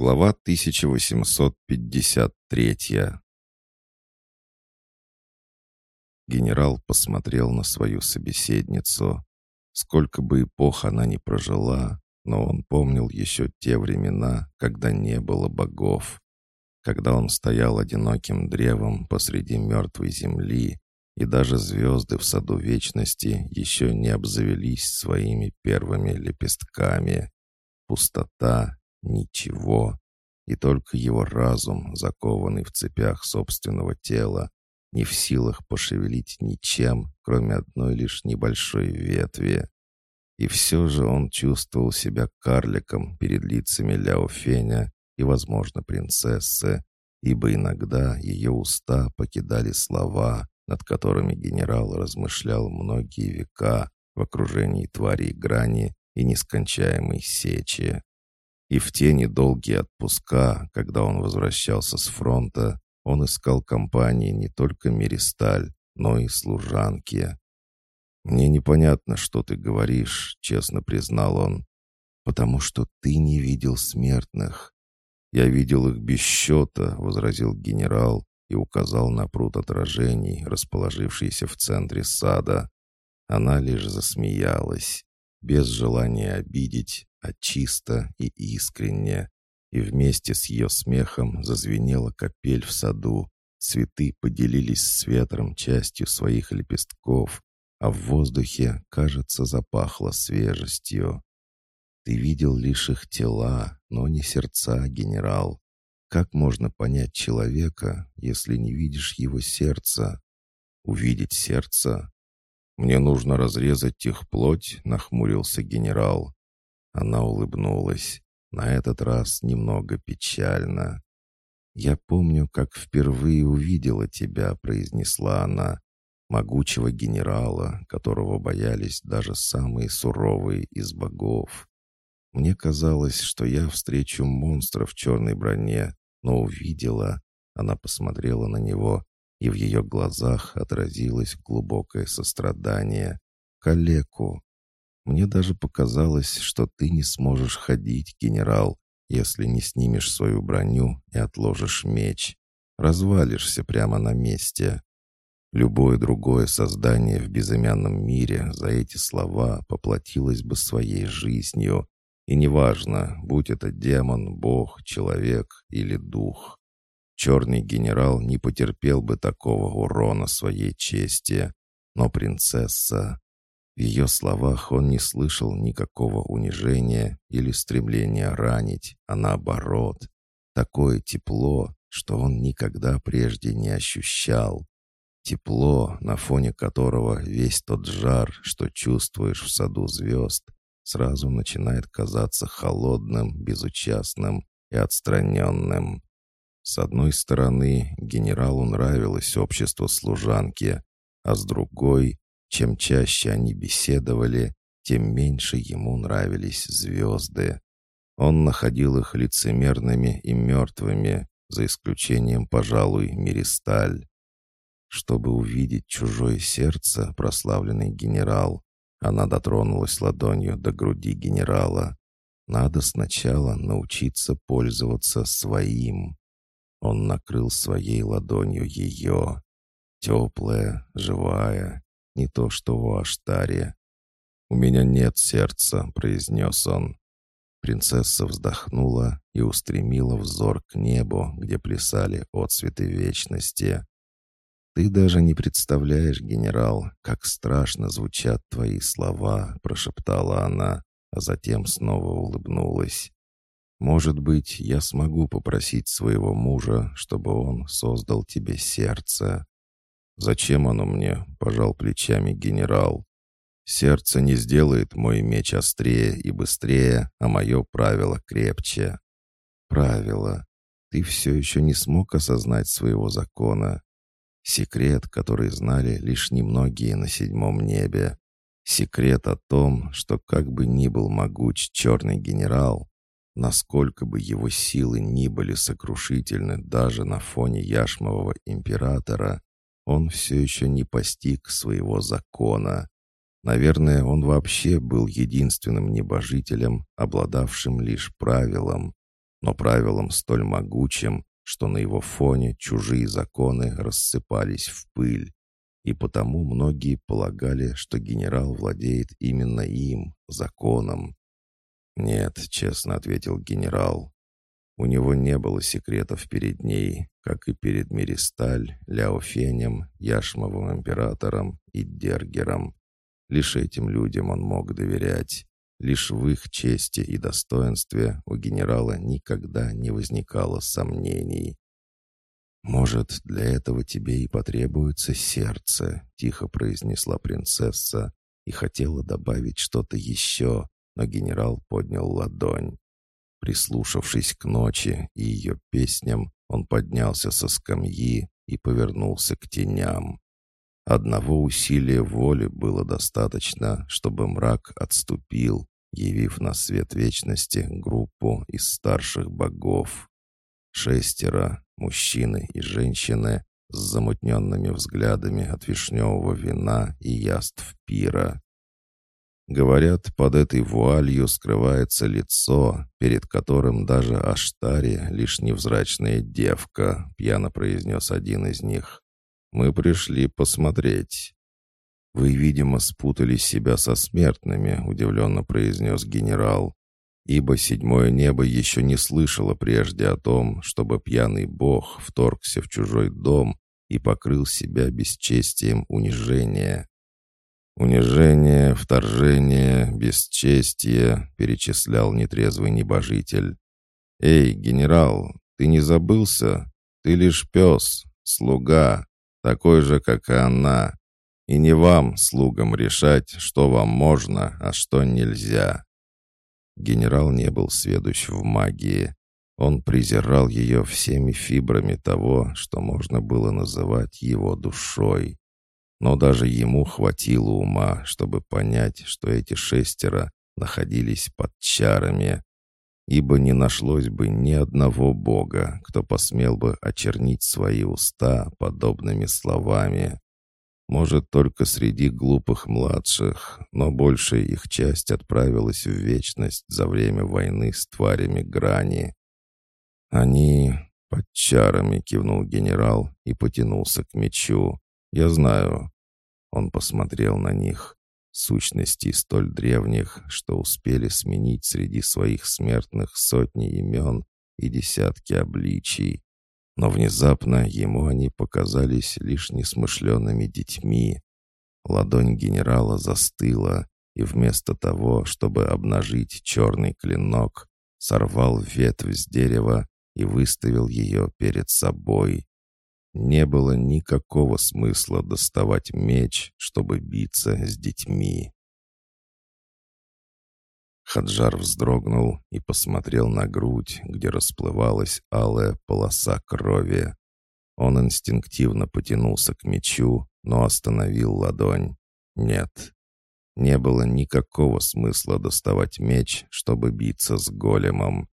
Глава 1853 Генерал посмотрел на свою собеседницу. Сколько бы эпох она ни прожила, но он помнил еще те времена, когда не было богов, когда он стоял одиноким древом посреди мертвой земли, и даже звезды в саду вечности еще не обзавелись своими первыми лепестками. Пустота, ничего, и только его разум, закованный в цепях собственного тела, не в силах пошевелить ничем, кроме одной лишь небольшой ветви. И все же он чувствовал себя карликом перед лицами Ляо Феня и, возможно, принцессы, ибо иногда ее уста покидали слова, над которыми генерал размышлял многие века в окружении тварей грани и нескончаемой сечи. И в те недолгие отпуска, когда он возвращался с фронта, он искал компании не только Миристаль, но и служанки. «Мне непонятно, что ты говоришь», — честно признал он, «потому что ты не видел смертных». «Я видел их без счета», — возразил генерал и указал на пруд отражений, расположившийся в центре сада. Она лишь засмеялась, без желания обидеть, а чисто и искренне. И вместе с ее смехом зазвенела капель в саду. Цветы поделились с ветром частью своих лепестков, а в воздухе, кажется, запахло свежестью. Ты видел лишь их тела, но не сердца, генерал. Как можно понять человека, если не видишь его сердца? Увидеть сердце? Мне нужно разрезать их плоть, нахмурился генерал. Она улыбнулась, на этот раз немного печально. «Я помню, как впервые увидела тебя», — произнесла она, могучего генерала, которого боялись даже самые суровые из богов. Мне казалось, что я встречу монстра в черной броне, но увидела. Она посмотрела на него, и в ее глазах отразилось глубокое сострадание. Калеку. Мне даже показалось, что ты не сможешь ходить, генерал, если не снимешь свою броню и отложишь меч. Развалишься прямо на месте. Любое другое создание в безымянном мире за эти слова поплатилось бы своей жизнью, и неважно, будь это демон, бог, человек или дух. Черный генерал не потерпел бы такого урона своей чести, но принцесса... В ее словах он не слышал никакого унижения или стремления ранить, а наоборот, такое тепло, что он никогда прежде не ощущал. Тепло, на фоне которого весь тот жар, что чувствуешь в саду звезд, сразу начинает казаться холодным, безучастным и отстраненным. С одной стороны, генералу нравилось общество служанки, а с другой, чем чаще они беседовали, тем меньше ему нравились звезды. Он находил их лицемерными и мертвыми, за исключением, пожалуй, Миристаль. Чтобы увидеть чужое сердце, прославленный генерал, она дотронулась ладонью до груди генерала. Надо сначала научиться пользоваться своим. Он накрыл своей ладонью ее. Теплая, живая, не то что у Аштари. «У меня нет сердца», — произнес он. Принцесса вздохнула и устремила взор к небу, где плясали отцветы вечности. «Ты даже не представляешь, генерал, как страшно звучат твои слова», — прошептала она, а затем снова улыбнулась. «Может быть, я смогу попросить своего мужа, чтобы он создал тебе сердце». «Зачем оно мне?» — пожал плечами генерал. «Сердце не сделает мой меч острее и быстрее, а мое правило крепче». «Правило. Ты все еще не смог осознать своего закона. Секрет, который знали лишь немногие на седьмом небе. Секрет о том, что как бы ни был могуч черный генерал, насколько бы его силы ни были сокрушительны даже на фоне яшмового императора, он все еще не постиг своего закона. Наверное, он вообще был единственным небожителем, обладавшим лишь правилом. но правилом столь могучим, что на его фоне чужие законы рассыпались в пыль. И потому многие полагали, что генерал владеет именно им, законом. «Нет», — честно ответил генерал, у него не было секретов перед ней, как и перед Миристаль, Ляофенем, Яшмовым императором и Дергером. Лишь этим людям он мог доверять. Лишь в их чести и достоинстве у генерала никогда не возникало сомнений. «Может, для этого тебе и потребуется сердце», — тихо произнесла принцесса и хотела добавить что-то еще, но генерал поднял ладонь. Прислушавшись к ночи и ее песням, он поднялся со скамьи и повернулся к теням. Одного усилия воли было достаточно, чтобы мрак отступил, явив на свет вечности группу из старших богов. Шестеро, мужчины и женщины, с замутненными взглядами от вишневого вина и яств пира. Говорят, под этой вуалью скрывается лицо, перед которым даже Аштари лишь невзрачная девка, пьяно произнес один из них. Мы пришли посмотреть. Вы, видимо, спутали себя со смертными, удивленно произнес генерал. Ибо седьмое небо еще не слышало прежде о том, чтобы пьяный бог вторгся в чужой дом и покрыл себя бесчестием унижения. «Унижение, вторжение, бесчестие», — перечислял нетрезвый небожитель. «Эй, генерал, ты не забылся? Ты лишь пес, слуга, такой же, как и она. И не вам, слугам, решать, что вам можно, а что нельзя». Генерал не был сведущ в магии. Он презирал ее всеми фибрами того, что можно было называть его душой. Но даже ему хватило ума, чтобы понять, что эти шестеро находились под чарами, ибо не нашлось бы ни одного бога, кто посмел бы очернить свои уста подобными словами. Может, только среди глупых младших, но большая их часть отправилась в вечность за время войны с тварями грани. «Они под чарами», — кивнул генерал и потянулся к мечу. «Я знаю». Он посмотрел на них, сущностей столь древних, что успели сменить среди своих смертных сотни имен и десятки обличий. Но внезапно ему они показались лишь несмышленными детьми. Ладонь генерала застыла, и вместо того, чтобы обнажить черный клинок, сорвал ветвь с дерева и выставил ее перед собой. Не было никакого смысла доставать меч, чтобы биться с детьми. Хаджар вздрогнул и посмотрел на грудь, где расплывалась алая полоса крови. Он инстинктивно потянулся к мечу, но остановил ладонь. Нет, не было никакого смысла доставать меч, чтобы биться с големом.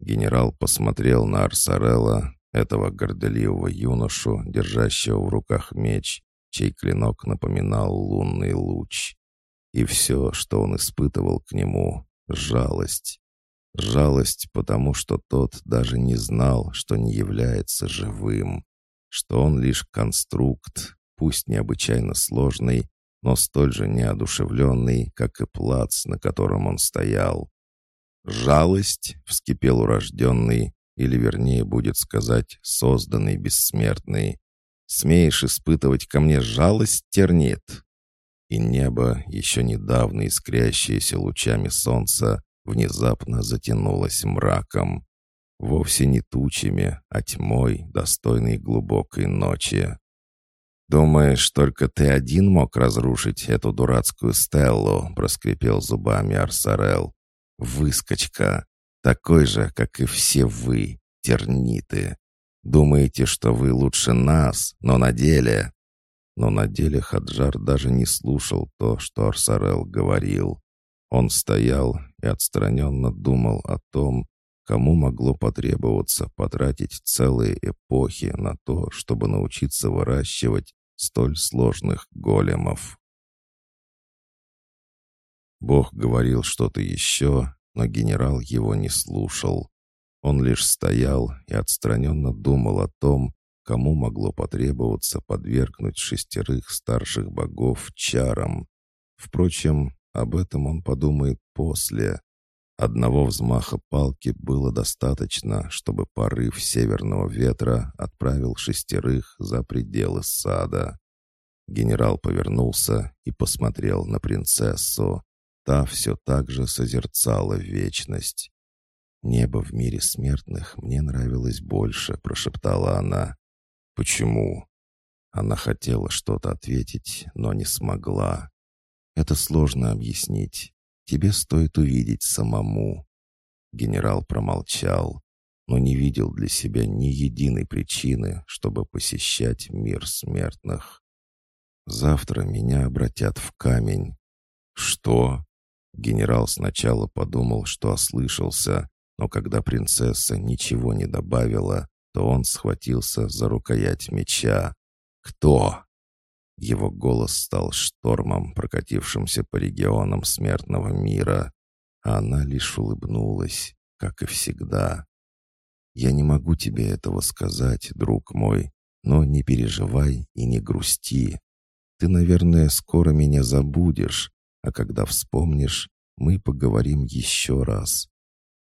Генерал посмотрел на Арсарелла, этого горделивого юношу, держащего в руках меч, чей клинок напоминал лунный луч. И все, что он испытывал к нему — жалость. Жалость, потому что тот даже не знал, что не является живым, что он лишь конструкт, пусть необычайно сложный, но столь же неодушевленный, как и плац, на котором он стоял. «Жалость!» — вскипел урожденный, или вернее будет сказать «созданный бессмертный». Смеешь испытывать ко мне жалость, тернит?» И небо, еще недавно искрящееся лучами солнца, внезапно затянулось мраком. Вовсе не тучами, а тьмой, достойной глубокой ночи. «Думаешь, только ты один мог разрушить эту дурацкую стеллу?» — проскрипел зубами Арсарел. «Выскочка! Такой же, как и все вы, терниты. Думаете, что вы лучше нас, но на деле...» Но на деле Хаджар даже не слушал то, что Арсарел говорил. Он стоял и отстраненно думал о том, кому могло потребоваться потратить целые эпохи на то, чтобы научиться выращивать столь сложных големов. Бог говорил что-то еще, но генерал его не слушал. Он лишь стоял и отстраненно думал о том, кому могло потребоваться подвергнуть шестерых старших богов чарам. Впрочем, об этом он подумает после. Одного взмаха палки было достаточно, чтобы порыв северного ветра отправил шестерых за пределы сада. Генерал повернулся и посмотрел на принцессу. Та все так же созерцала вечность. «Небо в мире смертных мне нравилось больше», — прошептала она. «Почему?» Она хотела что-то ответить, но не смогла. «Это сложно объяснить. Тебе стоит увидеть самому». Генерал промолчал, но не видел для себя ни единой причины, чтобы посещать мир смертных. «Завтра меня обратят в камень». «Что?» Генерал сначала подумал, что ослышался, но когда принцесса ничего не добавила, то он схватился за рукоять меча. «Кто?» Его голос стал штормом, прокатившимся по регионам смертного мира, а она лишь улыбнулась, как и всегда. «Я не могу тебе этого сказать, друг мой, но не переживай и не грусти. Ты, наверное, скоро меня забудешь, а когда вспомнишь, мы поговорим еще раз.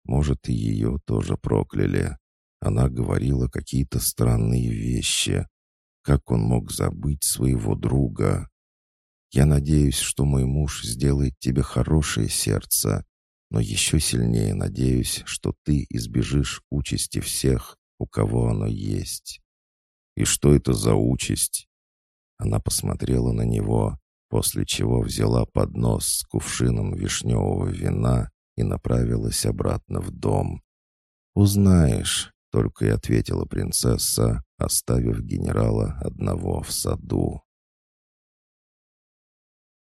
Может, и ее тоже прокляли. Она говорила какие-то странные вещи. Как он мог забыть своего друга? Я надеюсь, что мой муж сделает тебе хорошее сердце, но еще сильнее надеюсь, что ты избежишь участи всех, у кого оно есть. И что это за участь? Она посмотрела на него, после чего взяла поднос с кувшином вишневого вина и направилась обратно в дом. «Узнаешь», — только и ответила принцесса, оставив генерала одного в саду.